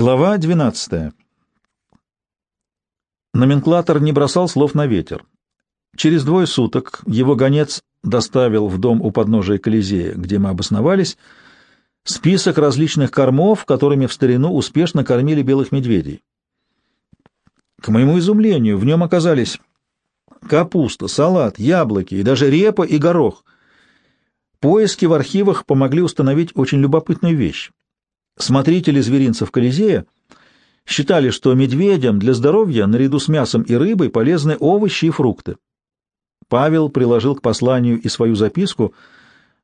Глава 12. Номенклатор не бросал слов на ветер. Через двое суток его гонец доставил в дом у подножия Колизея, где мы обосновались, список различных кормов, которыми в старину успешно кормили белых медведей. К моему изумлению, в нем оказались капуста, салат, яблоки и даже репа и горох. Поиски в архивах помогли установить очень любопытную вещь. Смотрители зверинцев Колизея считали, что медведям для здоровья наряду с мясом и рыбой полезны овощи и фрукты. Павел приложил к посланию и свою записку,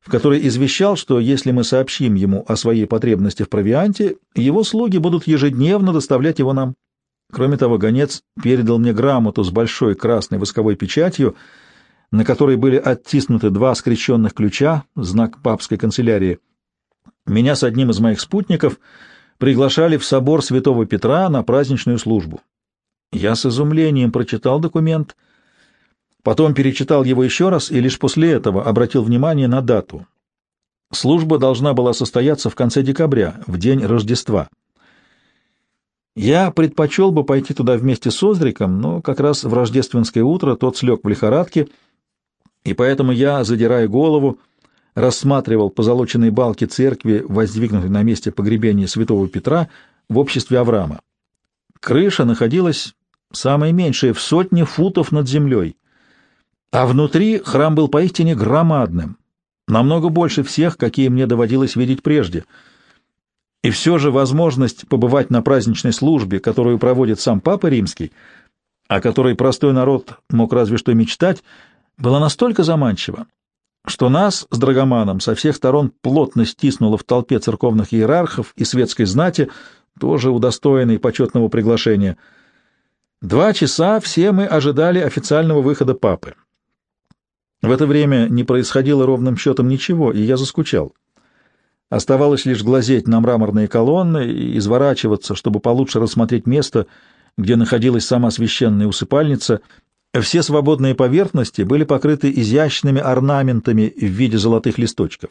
в которой извещал, что если мы сообщим ему о своей потребности в провианте, его слуги будут ежедневно доставлять его нам. Кроме того, гонец передал мне грамоту с большой красной восковой печатью, на которой были оттиснуты два скрещенных ключа, знак папской канцелярии — меня с одним из моих спутников приглашали в собор святого Петра на праздничную службу. Я с изумлением прочитал документ, потом перечитал его еще раз и лишь после этого обратил внимание на дату. Служба должна была состояться в конце декабря, в день Рождества. Я предпочел бы пойти туда вместе с Озриком, но как раз в рождественское утро тот слег в лихорадке, и поэтому я, задирая голову, рассматривал позолоченные балки церкви, воздвигнутой на месте погребения святого Петра в обществе Авраама. Крыша находилась самая меньшая в сотне футов над землей, а внутри храм был поистине громадным, намного больше всех, какие мне доводилось видеть прежде. И все же возможность побывать на праздничной службе, которую проводит сам Папа Римский, о которой простой народ мог разве что мечтать, была настолько заманчива, что нас с Драгоманом со всех сторон плотно стиснуло в толпе церковных иерархов и светской знати, тоже удостоенной почетного приглашения. Два часа все мы ожидали официального выхода папы. В это время не происходило ровным счетом ничего, и я заскучал. Оставалось лишь глазеть на мраморные колонны и изворачиваться, чтобы получше рассмотреть место, где находилась сама священная усыпальница — все свободные поверхности были покрыты изящными орнаментами в виде золотых листочков.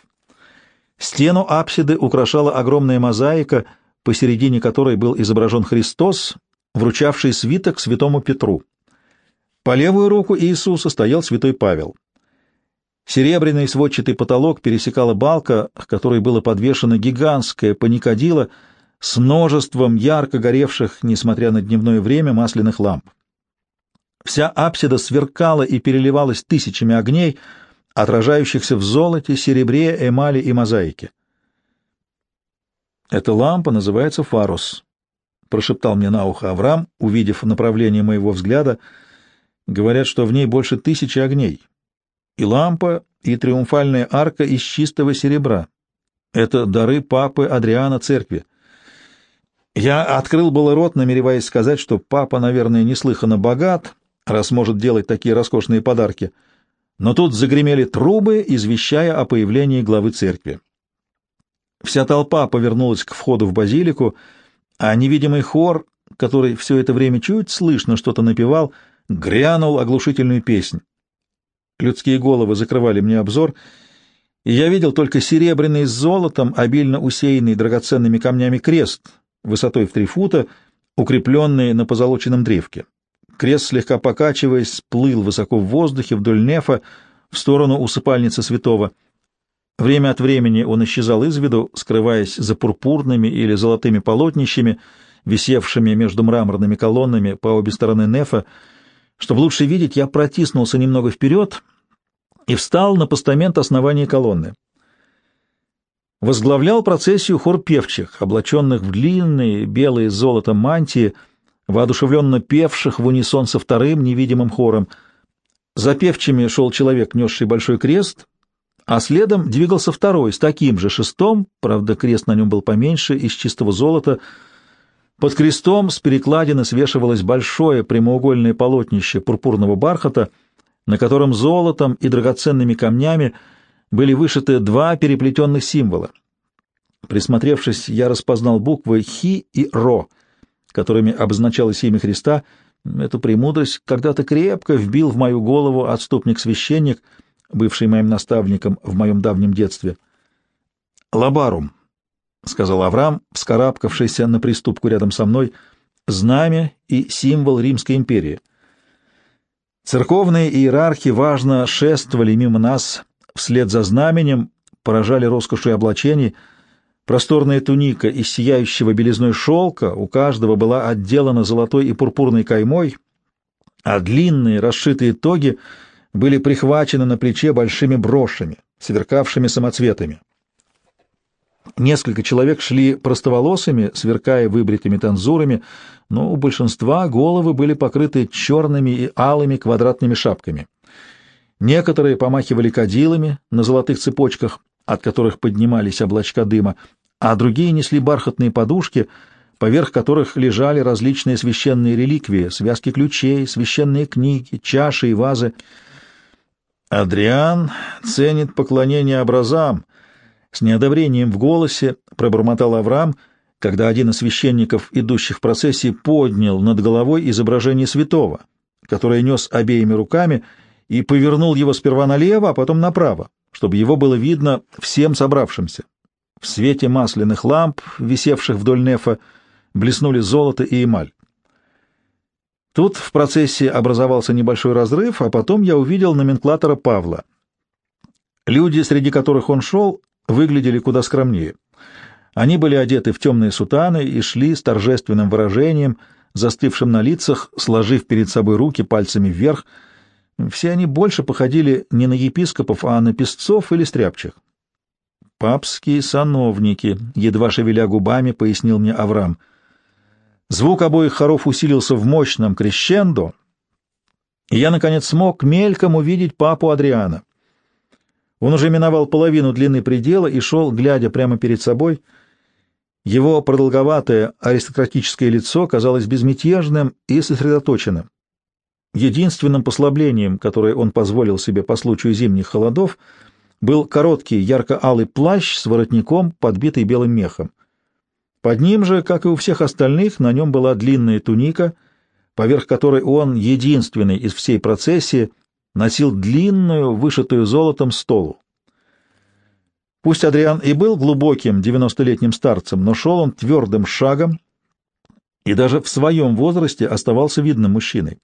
Стену апсиды украшала огромная мозаика, посередине которой был изображен Христос, вручавший свиток святому Петру. По левую руку Иисуса стоял святой Павел. Серебряный сводчатый потолок пересекала балка, к которой было подвешено гигантское паникадило с множеством ярко горевших, несмотря на дневное время, масляных ламп. Вся апсида сверкала и переливалась тысячами огней, отражающихся в золоте, серебре, эмали и мозаике. «Эта лампа называется фарус», — прошептал мне на ухо Авраам, увидев направление моего взгляда. «Говорят, что в ней больше тысячи огней. И лампа, и триумфальная арка из чистого серебра. Это дары папы Адриана церкви». Я открыл было рот, намереваясь сказать, что папа, наверное, неслыханно богат, раз может делать такие роскошные подарки. Но тут загремели трубы, извещая о появлении главы церкви. Вся толпа повернулась к входу в базилику, а невидимый хор, который все это время чуть слышно что-то напевал, грянул оглушительную песнь. Людские головы закрывали мне обзор, и я видел только серебряный с золотом, обильно усеянный драгоценными камнями крест, высотой в три фута, укрепленный на позолоченном древке. Крест, слегка покачиваясь, плыл высоко в воздухе вдоль нефа в сторону усыпальницы святого. Время от времени он исчезал из виду, скрываясь за пурпурными или золотыми полотнищами, висевшими между мраморными колоннами по обе стороны нефа. Чтобы лучше видеть, я протиснулся немного вперед и встал на постамент основания колонны. Возглавлял процессию хор певчих, облаченных в длинные белые с золотом мантии — воодушевленно певших в унисон со вторым невидимым хором. За певчими шел человек, несший большой крест, а следом двигался второй с таким же шестом, правда, крест на нем был поменьше, из чистого золота. Под крестом с перекладины свешивалось большое прямоугольное полотнище пурпурного бархата, на котором золотом и драгоценными камнями были вышиты два переплетенных символа. Присмотревшись, я распознал буквы «Хи» и «Ро», которыми обозначалось имя Христа, эту премудрость когда-то крепко вбил в мою голову отступник-священник, бывший моим наставником в моем давнем детстве. Лабарум. — сказал Авраам, вскарабкавшийся на приступку рядом со мной, — знамя и символ Римской империи. Церковные иерархи важно шествовали мимо нас вслед за знаменем, поражали роскошью облачений. Просторная туника из сияющего белизной шелка у каждого была отделана золотой и пурпурной каймой, а длинные расшитые тоги были прихвачены на плече большими брошами, сверкавшими самоцветами. Несколько человек шли простоволосыми, сверкая выбритыми танзурами, но у большинства головы были покрыты черными и алыми квадратными шапками. Некоторые помахивали кадилами на золотых цепочках, от которых поднимались облачка дыма, а другие несли бархатные подушки, поверх которых лежали различные священные реликвии, связки ключей, священные книги, чаши и вазы. Адриан ценит поклонение образам, с неодобрением в голосе пробормотал Авраам, когда один из священников, идущих в процессии, поднял над головой изображение святого, которое нес обеими руками, и повернул его сперва налево, а потом направо, чтобы его было видно всем собравшимся. В свете масляных ламп, висевших вдоль нефа, блеснули золото и эмаль. Тут в процессе образовался небольшой разрыв, а потом я увидел номенклатора Павла. Люди, среди которых он шел, выглядели куда скромнее. Они были одеты в темные сутаны и шли с торжественным выражением, застывшим на лицах, сложив перед собой руки пальцами вверх. Все они больше походили не на епископов, а на песцов или стряпчих. «Папские сановники», — едва шевеля губами, пояснил мне Авраам. Звук обоих хоров усилился в мощном крещендо, и я, наконец, смог мельком увидеть папу Адриана. Он уже миновал половину длины предела и шел, глядя прямо перед собой. Его продолговатое аристократическое лицо казалось безмятежным и сосредоточенным. Единственным послаблением, которое он позволил себе по случаю зимних холодов, был короткий ярко-алый плащ с воротником, подбитый белым мехом. Под ним же, как и у всех остальных, на нем была длинная туника, поверх которой он, единственный из всей процессии, носил длинную, вышитую золотом столу. Пусть Адриан и был глубоким девяностолетним старцем, но шел он твердым шагом и даже в своем возрасте оставался видным мужчиной.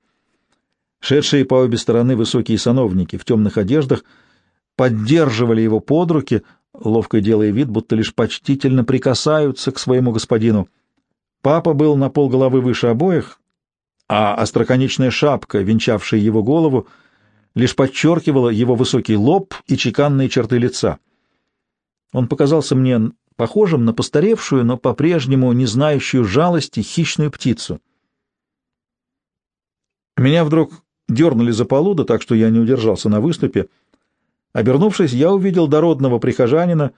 Шедшие по обе стороны высокие сановники в темных одеждах поддерживали его под руки, ловко делая вид, будто лишь почтительно прикасаются к своему господину. Папа был на полголовы выше обоих, а остроконечная шапка, венчавшая его голову, — лишь подчеркивала его высокий лоб и чеканные черты лица. Он показался мне похожим на постаревшую, но по-прежнему не знающую жалости хищную птицу. Меня вдруг дернули за полуда, так что я не удержался на выступе. Обернувшись, я увидел дородного прихожанина,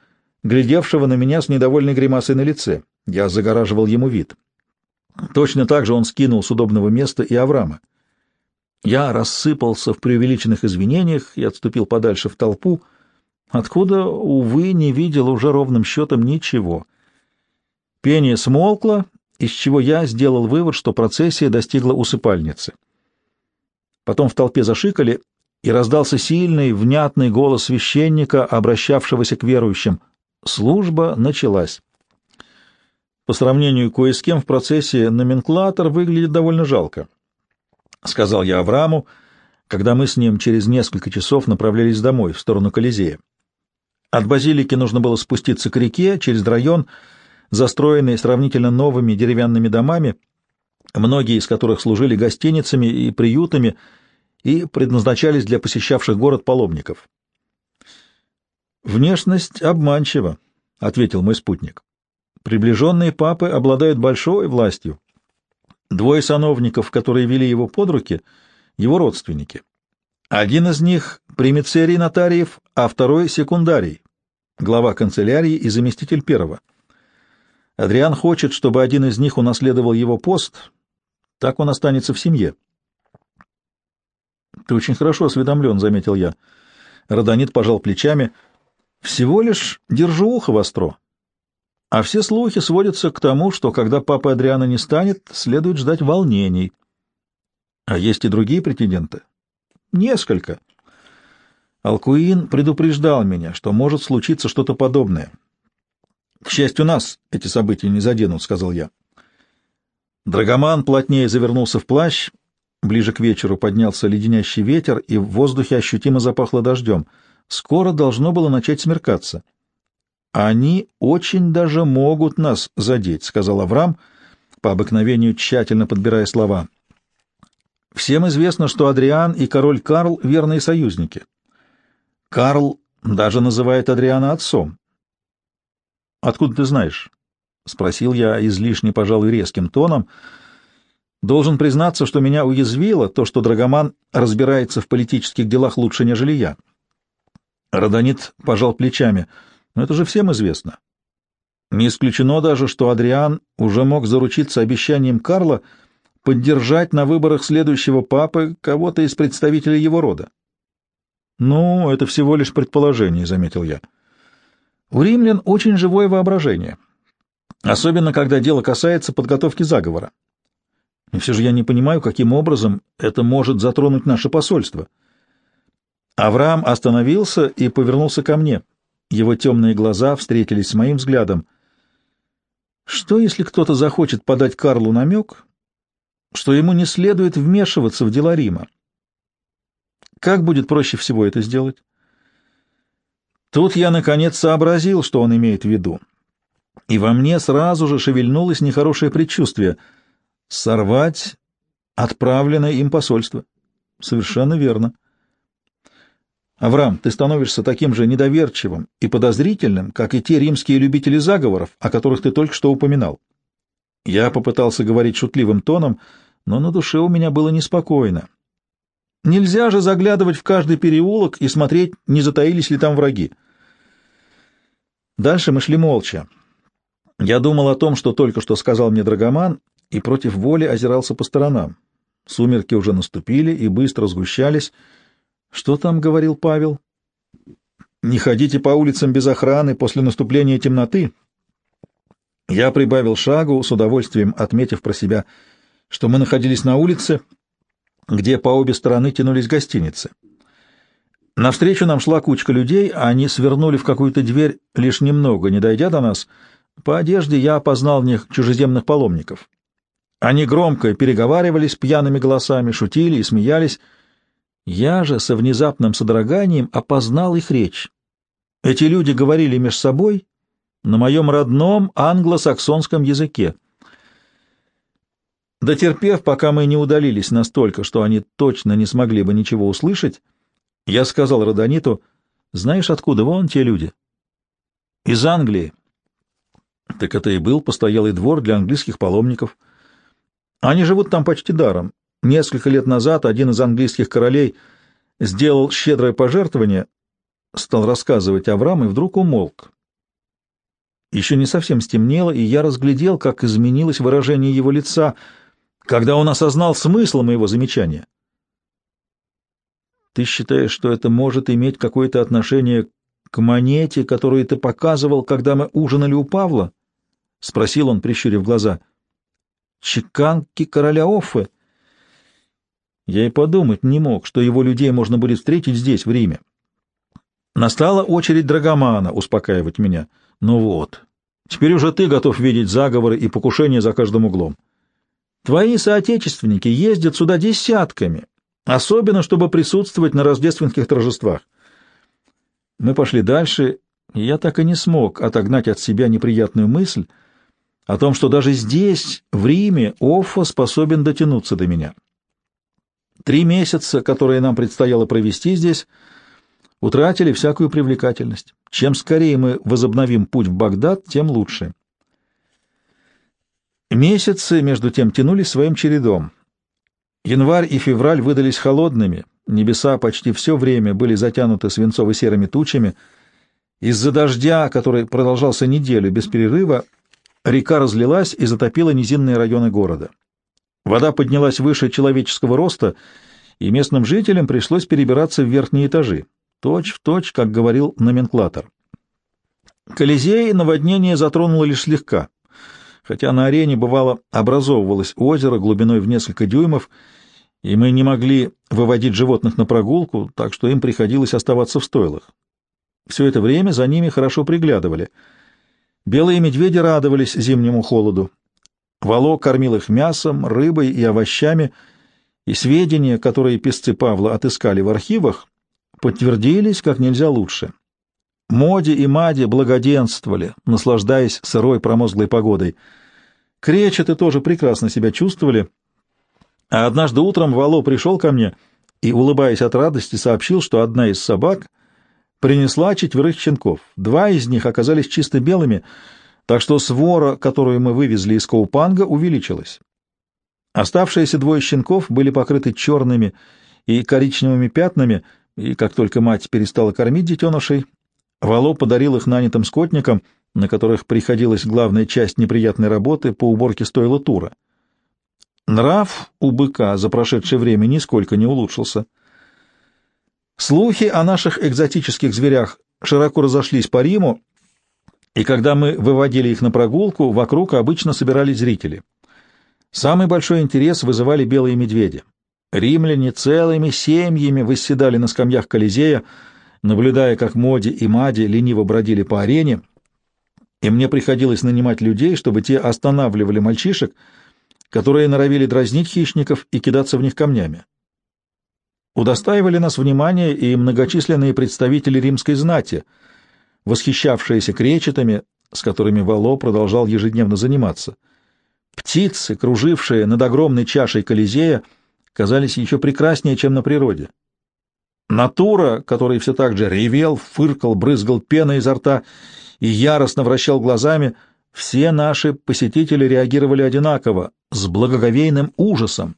глядевшего на меня с недовольной гримасой на лице. Я загораживал ему вид. Точно так же он скинул с удобного места и Авраама. Я рассыпался в преувеличенных извинениях и отступил подальше в толпу, откуда, увы, не видел уже ровным счетом ничего. Пение смолкло, из чего я сделал вывод, что процессия достигла усыпальницы. Потом в толпе зашикали, и раздался сильный, внятный голос священника, обращавшегося к верующим. Служба началась. По сравнению кое с кем в процессе номенклатор выглядит довольно жалко. — сказал я Аврааму, когда мы с ним через несколько часов направлялись домой, в сторону Колизея. От базилики нужно было спуститься к реке через район, застроенный сравнительно новыми деревянными домами, многие из которых служили гостиницами и приютами и предназначались для посещавших город паломников. «Внешность обманчива», — ответил мой спутник. «Приближенные папы обладают большой властью. Двое сановников, которые вели его под руки, его родственники. Один из них — примицерий нотариев, а второй — секундарий, глава канцелярии и заместитель первого. Адриан хочет, чтобы один из них унаследовал его пост, так он останется в семье. — Ты очень хорошо осведомлен, — заметил я. Родонит пожал плечами. — Всего лишь держу ухо востро. А все слухи сводятся к тому, что когда папа Адриана не станет, следует ждать волнений. А есть и другие претенденты? Несколько. Алкуин предупреждал меня, что может случиться что-то подобное. К счастью, нас эти события не заденут, — сказал я. Драгоман плотнее завернулся в плащ. Ближе к вечеру поднялся леденящий ветер, и в воздухе ощутимо запахло дождем. Скоро должно было начать смеркаться. «Они очень даже могут нас задеть», — сказал Авраам, по обыкновению тщательно подбирая слова. «Всем известно, что Адриан и король Карл — верные союзники. Карл даже называет Адриана отцом. «Откуда ты знаешь?» — спросил я излишне, пожалуй, резким тоном. «Должен признаться, что меня уязвило то, что Драгоман разбирается в политических делах лучше, нежели я». Родонит пожал плечами. «Но это же всем известно. Не исключено даже, что Адриан уже мог заручиться обещанием Карла поддержать на выборах следующего папы кого-то из представителей его рода. «Ну, это всего лишь предположение», — заметил я. «У римлян очень живое воображение, особенно когда дело касается подготовки заговора. И все же я не понимаю, каким образом это может затронуть наше посольство». Авраам остановился и повернулся ко мне. Его темные глаза встретились с моим взглядом. Что, если кто-то захочет подать Карлу намек, что ему не следует вмешиваться в дела Рима? Как будет проще всего это сделать? Тут я, наконец, сообразил, что он имеет в виду. И во мне сразу же шевельнулось нехорошее предчувствие — сорвать отправленное им посольство. Совершенно верно. Авраам, ты становишься таким же недоверчивым и подозрительным, как и те римские любители заговоров, о которых ты только что упоминал. Я попытался говорить шутливым тоном, но на душе у меня было неспокойно. Нельзя же заглядывать в каждый переулок и смотреть, не затаились ли там враги. Дальше мы шли молча. Я думал о том, что только что сказал мне Драгоман, и против воли озирался по сторонам. Сумерки уже наступили и быстро сгущались. Что там говорил Павел? «Не ходите по улицам без охраны после наступления темноты». Я прибавил шагу, с удовольствием отметив про себя, что мы находились на улице, где по обе стороны тянулись гостиницы. Навстречу нам шла кучка людей, а они свернули в какую-то дверь, лишь немного, не дойдя до нас. По одежде я опознал в них чужеземных паломников. Они громко переговаривались пьяными голосами, шутили и смеялись. Я же со внезапным содроганием опознал их речь. Эти люди говорили между собой на моем родном англосаксонском языке. Дотерпев, пока мы не удалились настолько, что они точно не смогли бы ничего услышать, я сказал Родониту, «Знаешь, откуда вон те люди?» «Из Англии». Так это и был постоялый двор для английских паломников. Они живут там почти даром. Несколько лет назад один из английских королей сделал щедрое пожертвование, стал рассказывать Авраам и вдруг умолк. Еще не совсем стемнело, и я разглядел, как изменилось выражение его лица — когда он осознал смысл моего замечания. Ты считаешь, что это может иметь какое-то отношение к монете, которую ты показывал, когда мы ужинали у Павла? — спросил он, прищурив глаза. — Чеканки короля Оффы. Я и подумать не мог, что его людей можно будет встретить здесь, в Риме. Настала очередь Драгомана успокаивать меня. Ну вот, теперь уже ты готов видеть заговоры и покушения за каждым углом. Твои соотечественники ездят сюда десятками, особенно чтобы присутствовать на рождественских торжествах. Мы пошли дальше, и я так и не смог отогнать от себя неприятную мысль о том, что даже здесь, в Риме, Оффа способен дотянуться до меня. Три месяца, которые нам предстояло провести здесь, утратили всякую привлекательность. Чем скорее мы возобновим путь в Багдад, тем лучше. Месяцы, между тем, тянулись своим чередом. Январь и февраль выдались холодными, небеса почти все время были затянуты свинцово-серыми тучами. Из-за дождя, который продолжался неделю без перерыва, река разлилась и затопила низинные районы города. Вода поднялась выше человеческого роста, и местным жителям пришлось перебираться в верхние этажи, точь в точь, как говорил номенклатор. Колизей наводнение затронуло лишь слегка — хотя на арене, бывало, образовывалось озеро глубиной в несколько дюймов, и мы не могли выводить животных на прогулку, так что им приходилось оставаться в стойлах. Все это время за ними хорошо приглядывали. Белые медведи радовались зимнему холоду. Вало кормил их мясом, рыбой и овощами, и сведения, которые песцы Павла отыскали в архивах, подтвердились как нельзя лучше. Моди и Мади благоденствовали, наслаждаясь сырой промозглой погодой. Кречеты тоже прекрасно себя чувствовали, а однажды утром Вало пришел ко мне и, улыбаясь от радости, сообщил, что одна из собак принесла четверых щенков. Два из них оказались чисто белыми, так что свора, которую мы вывезли из Коупанга, увеличилась. Оставшиеся двое щенков были покрыты черными и коричневыми пятнами, и как только мать перестала кормить детенышей, Вало подарил их нанятым скотникам, на которых приходилась главная часть неприятной работы по уборке стойла тура. Нрав у быка за прошедшее время нисколько не улучшился. Слухи о наших экзотических зверях широко разошлись по Риму, и когда мы выводили их на прогулку, вокруг обычно собирались зрители. Самый большой интерес вызывали белые медведи. Римляне целыми семьями восседали на скамьях Колизея, наблюдая, как Моди и Мади лениво бродили по арене, и мне приходилось нанимать людей, чтобы те останавливали мальчишек, которые норовили дразнить хищников и кидаться в них камнями. Удостаивали нас внимания и многочисленные представители римской знати — восхищавшиеся кречетами, с которыми Вало продолжал ежедневно заниматься. Птицы, кружившие над огромной чашей Колизея, казались еще прекраснее, чем на природе. Натура, который все так же ревел, фыркал, брызгал пеной изо рта и яростно вращал глазами, все наши посетители реагировали одинаково, с благоговейным ужасом.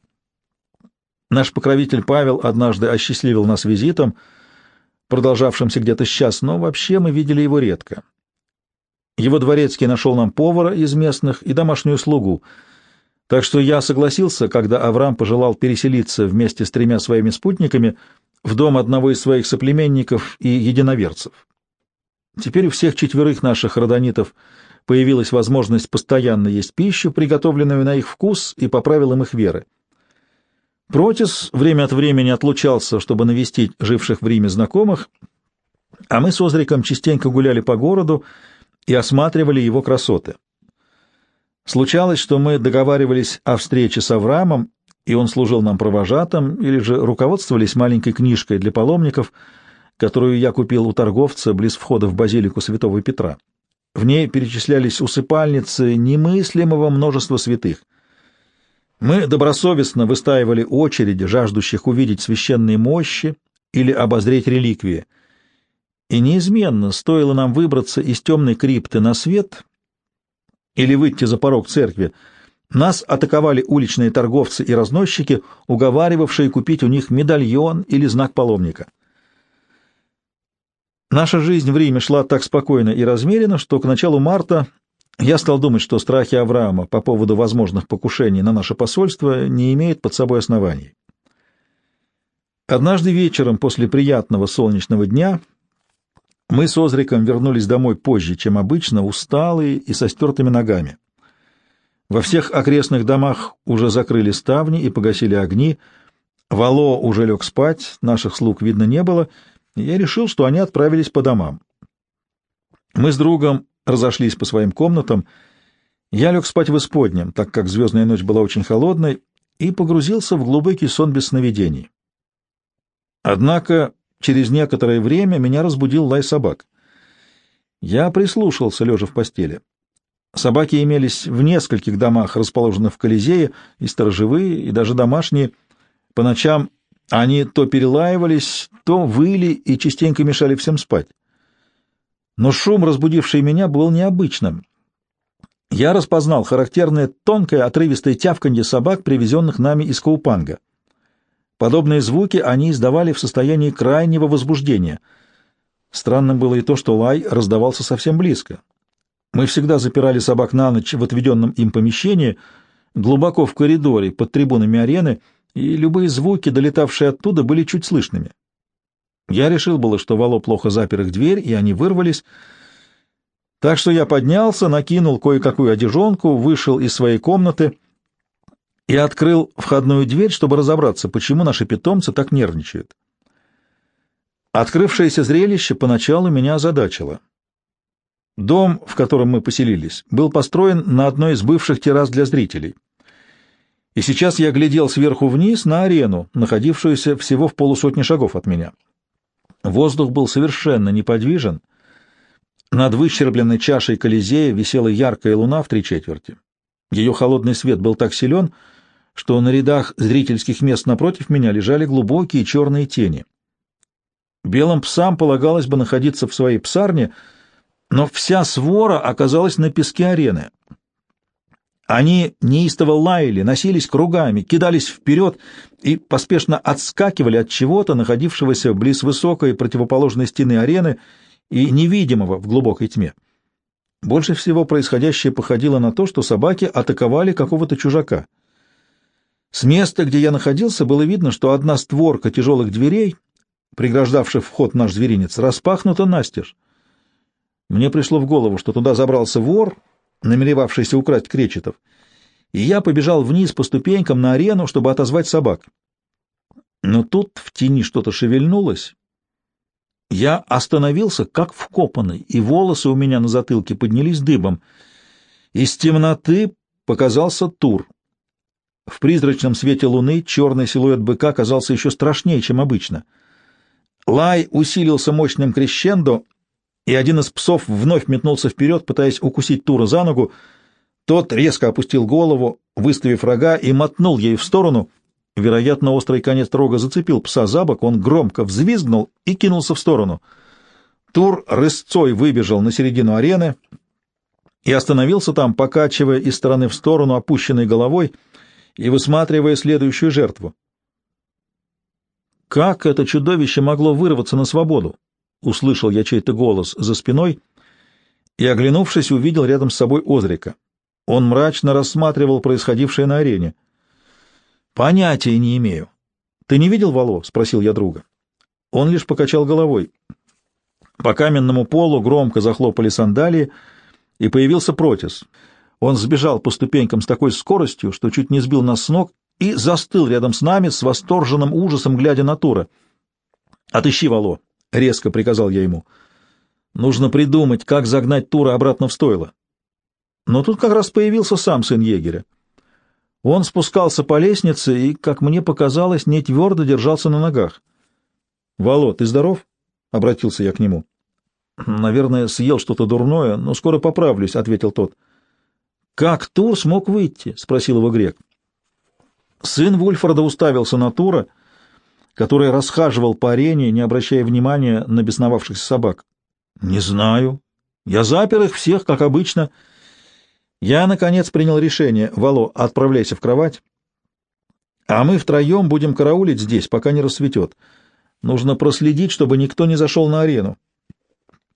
Наш покровитель Павел однажды осчастливил нас визитом — продолжавшимся где-то сейчас, но вообще мы видели его редко. Его дворецкий нашел нам повара из местных и домашнюю слугу, так что я согласился, когда Авраам пожелал переселиться вместе с тремя своими спутниками в дом одного из своих соплеменников и единоверцев. Теперь у всех четверых наших родонитов появилась возможность постоянно есть пищу, приготовленную на их вкус и по правилам их веры. Протис время от времени отлучался, чтобы навестить живших в Риме знакомых, а мы с Озриком частенько гуляли по городу и осматривали его красоты. Случалось, что мы договаривались о встрече с Авраамом, и он служил нам провожатым, или же руководствовались маленькой книжкой для паломников, которую я купил у торговца близ входа в базилику святого Петра. В ней перечислялись усыпальницы немыслимого множества святых — мы добросовестно выстаивали очереди, жаждущих увидеть священные мощи или обозреть реликвии. И неизменно стоило нам выбраться из темной крипты на свет или выйти за порог церкви, нас атаковали уличные торговцы и разносчики, уговаривавшие купить у них медальон или знак паломника. Наша жизнь в Риме шла так спокойно и размеренно, что к началу марта я стал думать, что страхи Авраама по поводу возможных покушений на наше посольство не имеют под собой оснований. Однажды вечером после приятного солнечного дня мы с Озриком вернулись домой позже, чем обычно, усталые и со стертыми ногами. Во всех окрестных домах уже закрыли ставни и погасили огни, Вало уже лег спать, наших слуг видно не было, и я решил, что они отправились по домам. Мы с другом разошлись по своим комнатам. Я лег спать в исподнем, так как звездная ночь была очень холодной, и погрузился в глубокий сон без сновидений. Однако через некоторое время меня разбудил лай собак. Я прислушался, лежа в постели. Собаки имелись в нескольких домах, расположенных в Колизее, и сторожевые, и даже домашние. По ночам они то перелаивались, то выли и частенько мешали всем спать но шум, разбудивший меня, был необычным. Я распознал характерное тонкое отрывистое тявканье собак, привезенных нами из Каупанга. Подобные звуки они издавали в состоянии крайнего возбуждения. Странным было и то, что лай раздавался совсем близко. Мы всегда запирали собак на ночь в отведенном им помещении, глубоко в коридоре, под трибунами арены, и любые звуки, долетавшие оттуда, были чуть слышными. Я решил было, что Вало плохо запер их дверь, и они вырвались. Так что я поднялся, накинул кое-какую одежонку, вышел из своей комнаты и открыл входную дверь, чтобы разобраться, почему наши питомцы так нервничают. Открывшееся зрелище поначалу меня озадачило. Дом, в котором мы поселились, был построен на одной из бывших террас для зрителей. И сейчас я глядел сверху вниз на арену, находившуюся всего в полусотни шагов от меня. Воздух был совершенно неподвижен. Над выщербленной чашей Колизея висела яркая луна в три четверти. Ее холодный свет был так силен, что на рядах зрительских мест напротив меня лежали глубокие черные тени. Белым псам полагалось бы находиться в своей псарне — но вся свора оказалась на песке арены. Они неистово лаяли, носились кругами, кидались вперед и поспешно отскакивали от чего-то, находившегося близ высокой противоположной стены арены и невидимого в глубокой тьме. Больше всего происходящее походило на то, что собаки атаковали какого-то чужака. С места, где я находился, было видно, что одна створка тяжелых дверей, преграждавших вход наш зверинец, распахнута настежь. Мне пришло в голову, что туда забрался вор, намеревавшийся украсть кречетов, и я побежал вниз по ступенькам на арену, чтобы отозвать собак. Но тут в тени что-то шевельнулось. Я остановился, как вкопанный, и волосы у меня на затылке поднялись дыбом. Из темноты показался Тур. В призрачном свете луны черный силуэт быка казался еще страшнее, чем обычно. Лай усилился мощным крещендо, и один из псов вновь метнулся вперед, пытаясь укусить Тура за ногу. Тот резко опустил голову, выставив рога, и мотнул ей в сторону. Вероятно, острый конец рога зацепил пса за бок, он громко взвизгнул и кинулся в сторону. Тур рысцой выбежал на середину арены и остановился там, покачивая из стороны в сторону опущенной головой и высматривая следующую жертву. Как это чудовище могло вырваться на свободу? Услышал я чей-то голос за спиной и, оглянувшись, увидел рядом с собой Озрика. Он мрачно рассматривал происходившее на арене. «Понятия не имею. Ты не видел Вало?» — спросил я друга. Он лишь покачал головой. По каменному полу громко захлопали сандалии, и появился Протис. Он сбежал по ступенькам с такой скоростью, что чуть не сбил нас с ног, и застыл рядом с нами с восторженным ужасом, глядя на Тура. «Отыщи Вало», — резко приказал я ему. «Нужно придумать, как загнать Тура обратно в стойло». Но тут как раз появился сам сын егеря. Он спускался по лестнице и, как мне показалось, не твердо держался на ногах. «Вало, ты здоров?» — обратился я к нему. «Наверное, съел что-то дурное, но скоро поправлюсь», — ответил тот. «Как Тур смог выйти?» — спросил его грек. Сын Вульфорда уставился на Тура — который расхаживал по арене, не обращая внимания на бесновавшихся собак. «Не знаю. Я запер их всех, как обычно. Я, наконец, принял решение. Вало, отправляйся в кровать, а мы втроем будем караулить здесь, пока не рассветет. Нужно проследить, чтобы никто не зашел на арену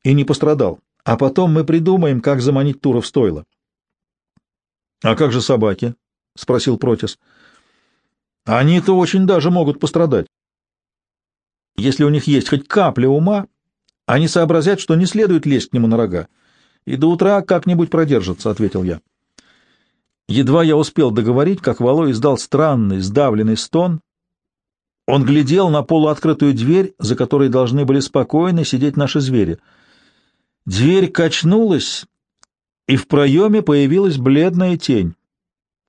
и не пострадал. А потом мы придумаем, как заманить Тура в стойло». «А как же собаки?» — спросил Протис. «Они-то очень даже могут пострадать. Если у них есть хоть капля ума, они сообразят, что не следует лезть к нему на рога, и до утра как-нибудь продержатся, — ответил я. Едва я успел договорить, как Вало издал странный, сдавленный стон. Он глядел на полуоткрытую дверь, за которой должны были спокойно сидеть наши звери. Дверь качнулась, и в проеме появилась бледная тень.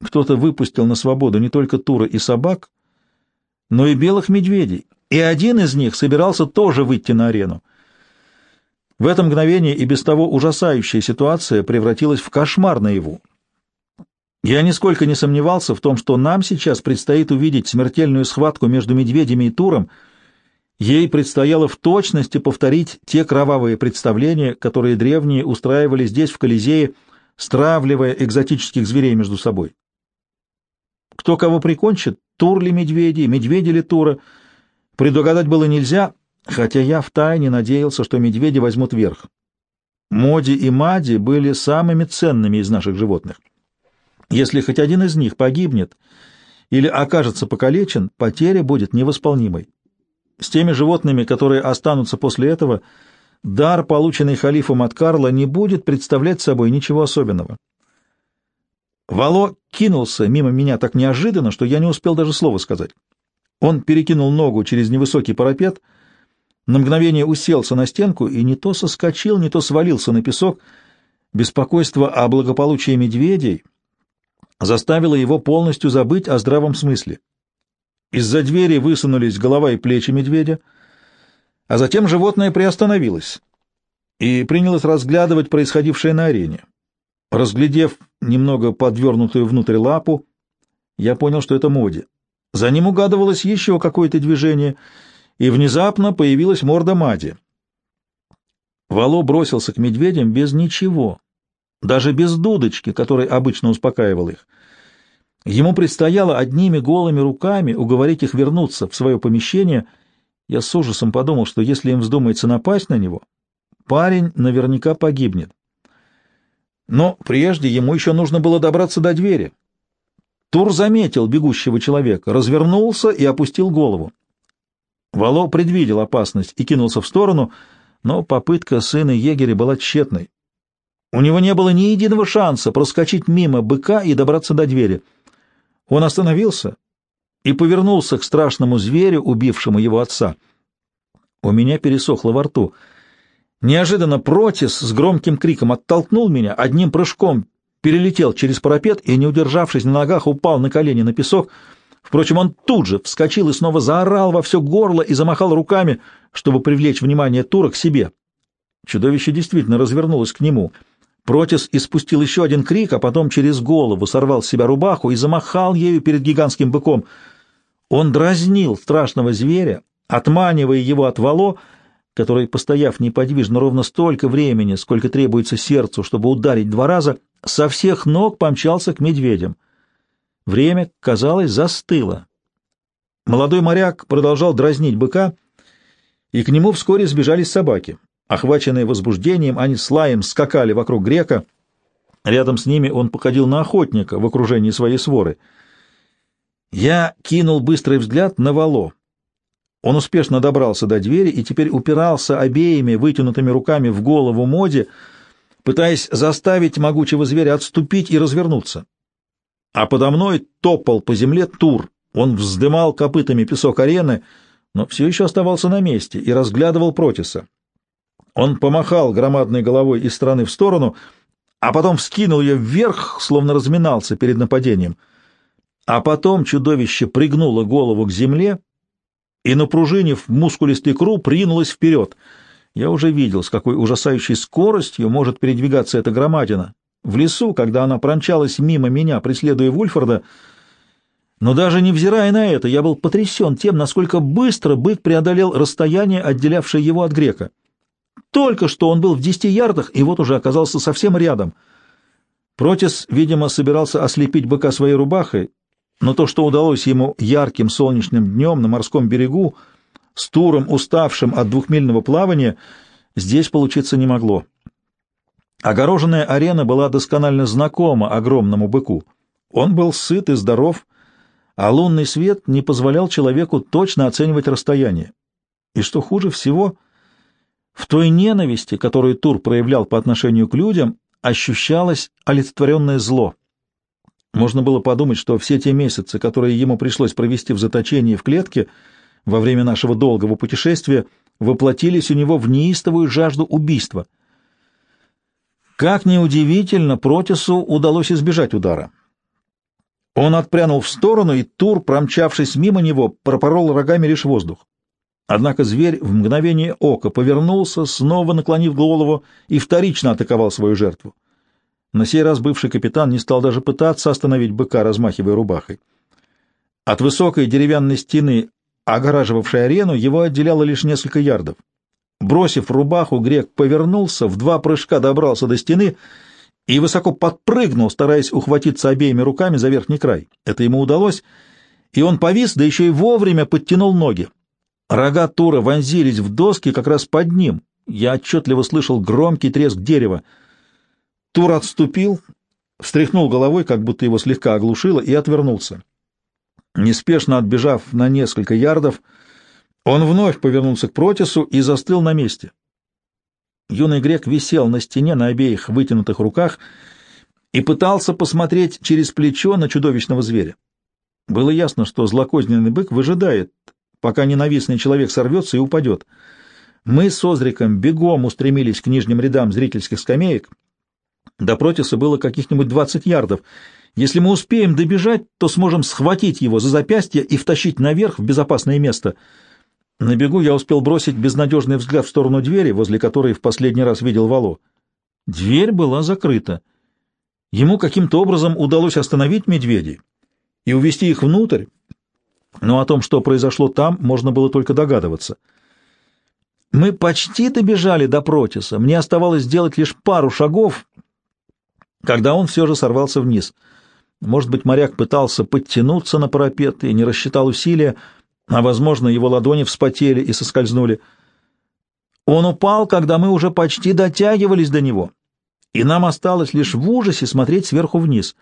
Кто-то выпустил на свободу не только Тура и собак, но и белых медведей, и один из них собирался тоже выйти на арену. В это мгновение и без того ужасающая ситуация превратилась в кошмар наяву. Я нисколько не сомневался в том, что нам сейчас предстоит увидеть смертельную схватку между медведями и туром. Ей предстояло в точности повторить те кровавые представления, которые древние устраивали здесь, в Колизее, стравливая экзотических зверей между собой. Кто кого прикончит, тур ли медведи, медведи ли тура — Предугадать было нельзя, хотя я втайне надеялся, что медведи возьмут верх. Моди и Мади были самыми ценными из наших животных. Если хоть один из них погибнет или окажется покалечен, потеря будет невосполнимой. С теми животными, которые останутся после этого, дар, полученный халифом от Карла, не будет представлять собой ничего особенного. Вало кинулся мимо меня так неожиданно, что я не успел даже слова сказать. Он перекинул ногу через невысокий парапет, на мгновение уселся на стенку и не то соскочил, не то свалился на песок — Беспокойство о благополучии медведей заставило его полностью забыть о здравом смысле. Из-за двери высунулись голова и плечи медведя, а затем животное приостановилось и принялось разглядывать происходившее на арене. Разглядев немного подвернутую внутрь лапу, я понял, что это Моди. За ним угадывалось еще какое-то движение, и внезапно появилась морда Мади. Вало бросился к медведям без ничего, даже без дудочки, которая обычно успокаивал их. Ему предстояло одними голыми руками уговорить их вернуться в свое помещение. Я с ужасом подумал, что если им вздумается напасть на него, парень наверняка погибнет. Но прежде ему еще нужно было добраться до двери. Тур заметил бегущего человека, развернулся и опустил голову. Вало предвидел опасность и кинулся в сторону — но попытка сына егеря была тщетной. У него не было ни единого шанса проскочить мимо быка и добраться до двери. Он остановился и повернулся к страшному зверю, убившему его отца. У меня пересохло во рту. Неожиданно Протис с громким криком оттолкнул меня, одним прыжком перелетел через парапет и, не удержавшись на ногах, упал на колени на песок — Впрочем, он тут же вскочил и снова заорал во все горло и замахал руками, чтобы привлечь внимание Тура к себе. Чудовище действительно развернулось к нему. Протис испустил еще один крик, а потом через голову сорвал с себя рубаху и замахал ею перед гигантским быком. Он дразнил страшного зверя, отманивая его от вало, который, постояв неподвижно ровно столько времени, сколько требуется сердцу, чтобы ударить два раза, со всех ног помчался к медведям. Время, казалось, застыло. Молодой моряк продолжал дразнить быка, и к нему вскоре сбежались собаки. Охваченные возбуждением, они с лаем скакали вокруг грека. Рядом с ними он походил на охотника в окружении своей своры. Я кинул быстрый взгляд на Вало. Он успешно добрался до двери и теперь упирался обеими вытянутыми руками в голову Моди, пытаясь заставить могучего зверя отступить и развернуться а подо мной топал по земле тур. Он вздымал копытами песок арены, но все еще оставался на месте и разглядывал Протиса. Он помахал громадной головой из стороны в сторону, а потом вскинул ее вверх, словно разминался перед нападением. А потом чудовище пригнуло голову к земле и, напружинив мускулистый круг, ринулось вперед. Я уже видел, с какой ужасающей скоростью может передвигаться эта громадина, в лесу, когда она промчалась мимо меня, преследуя Вульфорда, но даже невзирая на это, я был потрясен тем, насколько быстро бык преодолел расстояние, отделявшее его от грека. Только что он был в десяти ярдах, и вот уже оказался совсем рядом. Протис, видимо, собирался ослепить быка своей рубахой, но то, что удалось ему ярким солнечным днем на морском берегу, с туром, уставшим от двухмильного плавания, здесь получиться не могло. Огороженная арена была досконально знакома огромному быку. Он был сыт и здоров, а лунный свет не позволял человеку точно оценивать расстояние. И что хуже всего, в той ненависти, которую Тур проявлял по отношению к людям, ощущалось олицетворенное зло. Можно было подумать, что все те месяцы, которые ему пришлось провести в заточении в клетке во время нашего долгого путешествия, воплотились у него в неистовую жажду убийства — как ни удивительно, Протису удалось избежать удара. Он отпрянул в сторону, и Тур, промчавшись мимо него, пропорол рогами лишь воздух. Однако зверь в мгновение ока повернулся, снова наклонив голову, и вторично атаковал свою жертву. На сей раз бывший капитан не стал даже пытаться остановить быка, размахивая рубахой. От высокой деревянной стены, огораживавшей арену, его отделяло лишь несколько ярдов. Бросив рубаху, грек повернулся, в два прыжка добрался до стены и высоко подпрыгнул, стараясь ухватиться обеими руками за верхний край. Это ему удалось, и он повис, да еще и вовремя подтянул ноги. Рога Тура вонзились в доски как раз под ним. Я отчетливо слышал громкий треск дерева. Тур отступил, встряхнул головой, как будто его слегка оглушило, и отвернулся. Неспешно отбежав на несколько ярдов, он вновь повернулся к Протису и застыл на месте. Юный грек висел на стене на обеих вытянутых руках и пытался посмотреть через плечо на чудовищного зверя. Было ясно, что злокозненный бык выжидает, пока ненавистный человек сорвется и упадет. Мы с Озриком бегом устремились к нижним рядам зрительских скамеек. До Протиса было каких-нибудь двадцать ярдов. Если мы успеем добежать, то сможем схватить его за запястье и втащить наверх в безопасное место. На бегу я успел бросить безнадежный взгляд в сторону двери, возле которой в последний раз видел Вало. Дверь была закрыта. Ему каким-то образом удалось остановить медведей и увести их внутрь, но о том, что произошло там, можно было только догадываться. Мы почти добежали до Протиса, мне оставалось сделать лишь пару шагов, когда он все же сорвался вниз. Может быть, моряк пытался подтянуться на парапет и не рассчитал усилия, а, возможно, его ладони вспотели и соскользнули. Он упал, когда мы уже почти дотягивались до него и нам осталось лишь в ужасе смотреть сверху вниз.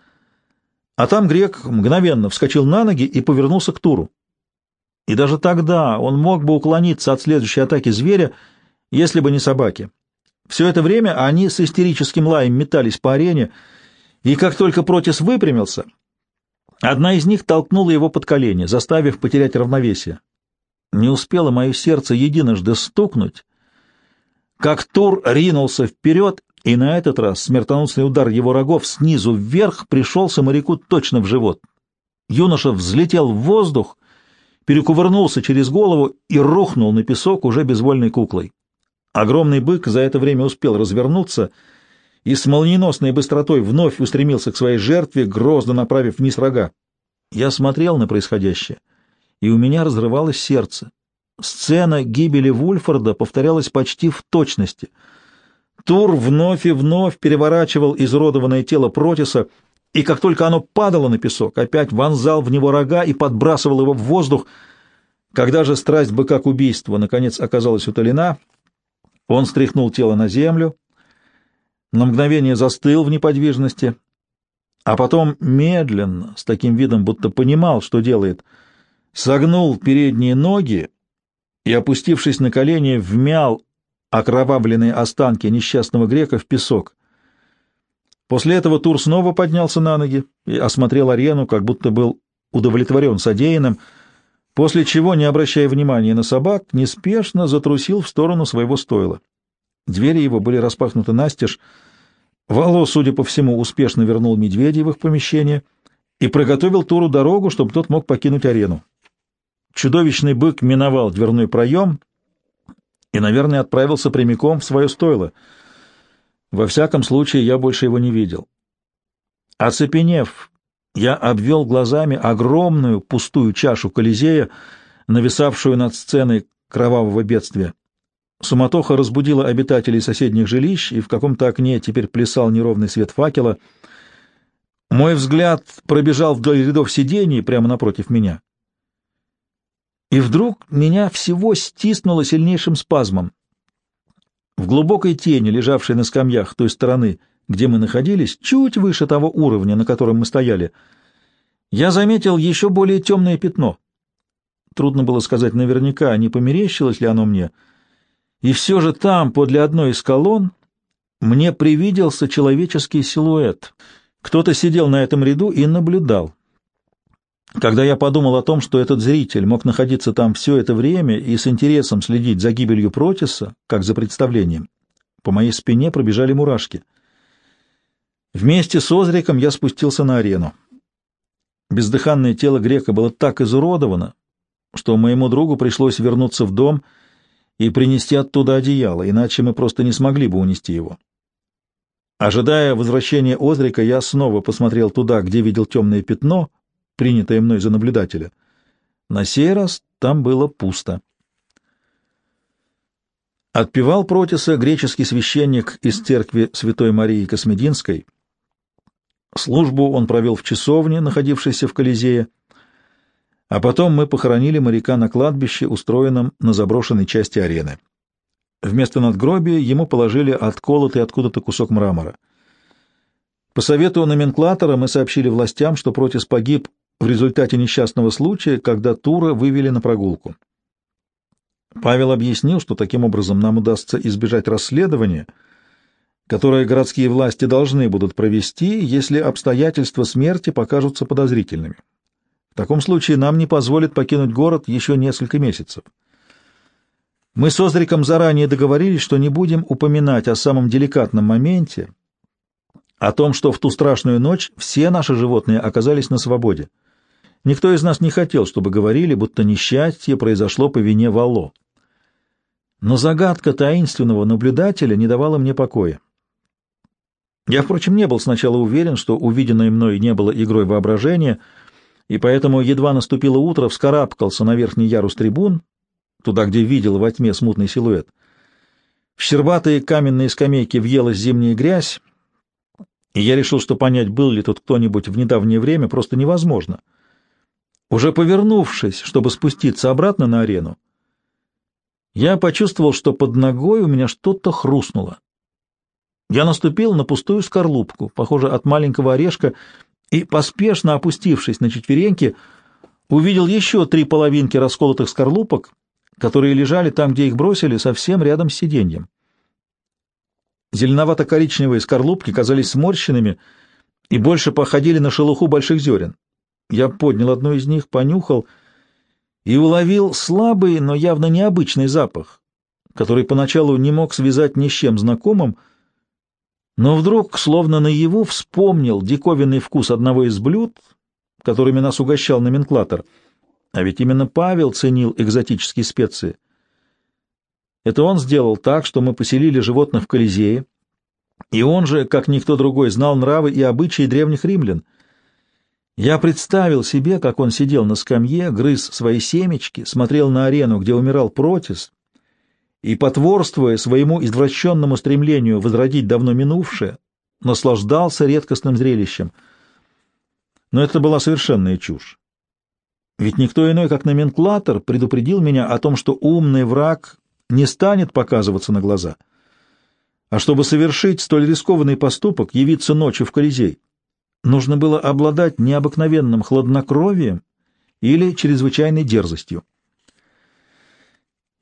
А там грек мгновенно вскочил на ноги и повернулся к Туру. И даже тогда он мог бы уклониться от следующей атаки зверя, если бы не собаки. Все это время они с истерическим лаем метались по арене, и как только Протис выпрямился, одна из них толкнула его под колени, заставив потерять равновесие. Не успело мое сердце единожды стукнуть, как Тур ринулся вперед и на этот раз смертоносный удар его рогов снизу вверх пришелся моряку точно в живот. Юноша взлетел в воздух, перекувырнулся через голову и рухнул на песок уже безвольной куклой. Огромный бык за это время успел развернуться и с молниеносной быстротой вновь устремился к своей жертве, грозно направив вниз рога. Я смотрел на происходящее, и у меня разрывалось сердце. Сцена гибели Вульфорда повторялась почти в точности — Тур вновь и вновь переворачивал изуродованное тело Протиса, и как только оно падало на песок, опять вонзал в него рога и подбрасывал его в воздух. Когда же страсть быка к убийству наконец оказалась утолена, он стряхнул тело на землю, на мгновение застыл в неподвижности, а потом медленно, с таким видом, будто понимал, что делает, согнул передние ноги и, опустившись на колени, вмял окровавленные останки несчастного грека в песок. После этого Тур снова поднялся на ноги и осмотрел арену, как будто был удовлетворен содеянным, после чего, не обращая внимания на собак, неспешно затрусил в сторону своего стойла. Двери его были распахнуты настежь. Вало, судя по всему, успешно вернул медведей в их помещение и приготовил Туру дорогу, чтобы тот мог покинуть арену. Чудовищный бык миновал дверной проем и, наверное, отправился прямиком в свое стойло. Во всяком случае, я больше его не видел. Оцепенев, я обвел глазами огромную пустую чашу Колизея, нависавшую над сценой кровавого бедствия. Суматоха разбудила обитателей соседних жилищ, и в каком-то окне теперь плясал неровный свет факела. Мой взгляд пробежал вдоль рядов сидений прямо напротив меня. И вдруг меня всего стиснуло сильнейшим спазмом. В глубокой тени, лежавшей на скамьях той стороны, где мы находились, чуть выше того уровня, на котором мы стояли, я заметил еще более темное пятно. Трудно было сказать наверняка, не померещилось ли оно мне. И все же там, подле одной из колонн, мне привиделся человеческий силуэт. Кто-то сидел на этом ряду и наблюдал. Когда я подумал о том, что этот зритель мог находиться там все это время и с интересом следить за гибелью Протиса, как за представлением, по моей спине пробежали мурашки. Вместе с Озриком я спустился на арену. Бездыханное тело грека было так изуродовано, что моему другу пришлось вернуться в дом и принести оттуда одеяло, иначе мы просто не смогли бы унести его. Ожидая возвращения Озрика, я снова посмотрел туда, где видел темное пятно — принятое мной за наблюдателя. На сей раз там было пусто. Отпевал Протиса греческий священник из церкви Святой Марии Космединской. Службу он провел в часовне, находившейся в Колизее, а потом мы похоронили моряка на кладбище, устроенном на заброшенной части арены. Вместо надгробия ему положили отколотый откуда-то кусок мрамора. По совету номенклатора мы сообщили властям, что Протис погиб в результате несчастного случая, когда Тура вывели на прогулку. Павел объяснил, что таким образом нам удастся избежать расследования, которое городские власти должны будут провести, если обстоятельства смерти покажутся подозрительными. В таком случае нам не позволят покинуть город еще несколько месяцев. Мы с Озриком заранее договорились, что не будем упоминать о самом деликатном моменте, о том, что в ту страшную ночь все наши животные оказались на свободе. Никто из нас не хотел, чтобы говорили, будто несчастье произошло по вине Вало. Но загадка таинственного наблюдателя не давала мне покоя. Я, впрочем, не был сначала уверен, что увиденное мной не было игрой воображения, и поэтому, едва наступило утро, вскарабкался на верхний ярус трибун, туда, где видел во тьме смутный силуэт. В щербатые каменные скамейки въелась зимняя грязь, и я решил, что понять, был ли тут кто-нибудь в недавнее время, просто невозможно. Уже повернувшись, чтобы спуститься обратно на арену, я почувствовал, что под ногой у меня что-то хрустнуло. Я наступил на пустую скорлупку, похоже, от маленького орешка, и, поспешно опустившись на четвереньки, увидел еще три половинки расколотых скорлупок, которые лежали там, где их бросили, совсем рядом с сиденьем. Зеленовато-коричневые скорлупки казались сморщенными и больше походили на шелуху больших зерен. Я поднял одну из них, понюхал и уловил слабый, но явно необычный запах, который поначалу не мог связать ни с чем знакомым, но вдруг, словно наяву, вспомнил диковинный вкус одного из блюд, которыми нас угощал номенклатор. А ведь именно Павел ценил экзотические специи — это он сделал так, что мы поселили животных в Колизее, и он же, как никто другой, знал нравы и обычаи древних римлян. Я представил себе, как он сидел на скамье, грыз свои семечки, смотрел на арену, где умирал Протис, и, потворствуя своему извращенному стремлению возродить давно минувшее, наслаждался редкостным зрелищем. Но это была совершенная чушь. Ведь никто иной, как номенклатор, предупредил меня о том, что умный враг не станет показываться на глаза. А чтобы совершить столь рискованный поступок, явиться ночью в Колизей, нужно было обладать необыкновенным хладнокровием или чрезвычайной дерзостью.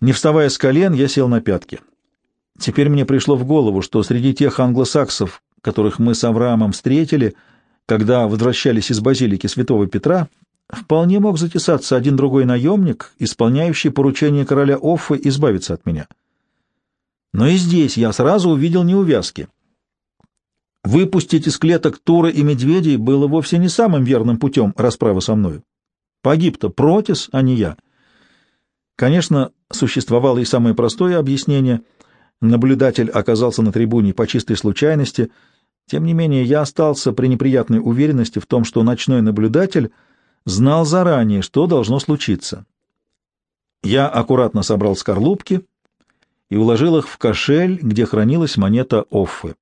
Не вставая с колен, я сел на пятки. Теперь мне пришло в голову, что среди тех англосаксов, которых мы с Авраамом встретили, когда возвращались из базилики святого Петра, Вполне мог затесаться один другой наемник, исполняющий поручение короля Оффы избавиться от меня. Но и здесь я сразу увидел неувязки. Выпустить из клеток Тура и медведей было вовсе не самым верным путем расправы со мною. Погиб-то Протис, а не я. Конечно, существовало и самое простое объяснение. Наблюдатель оказался на трибуне по чистой случайности. Тем не менее, я остался при неприятной уверенности в том, что ночной наблюдатель — знал заранее, что должно случиться. Я аккуратно собрал скорлупки и уложил их в кошель, где хранилась монета Оффы.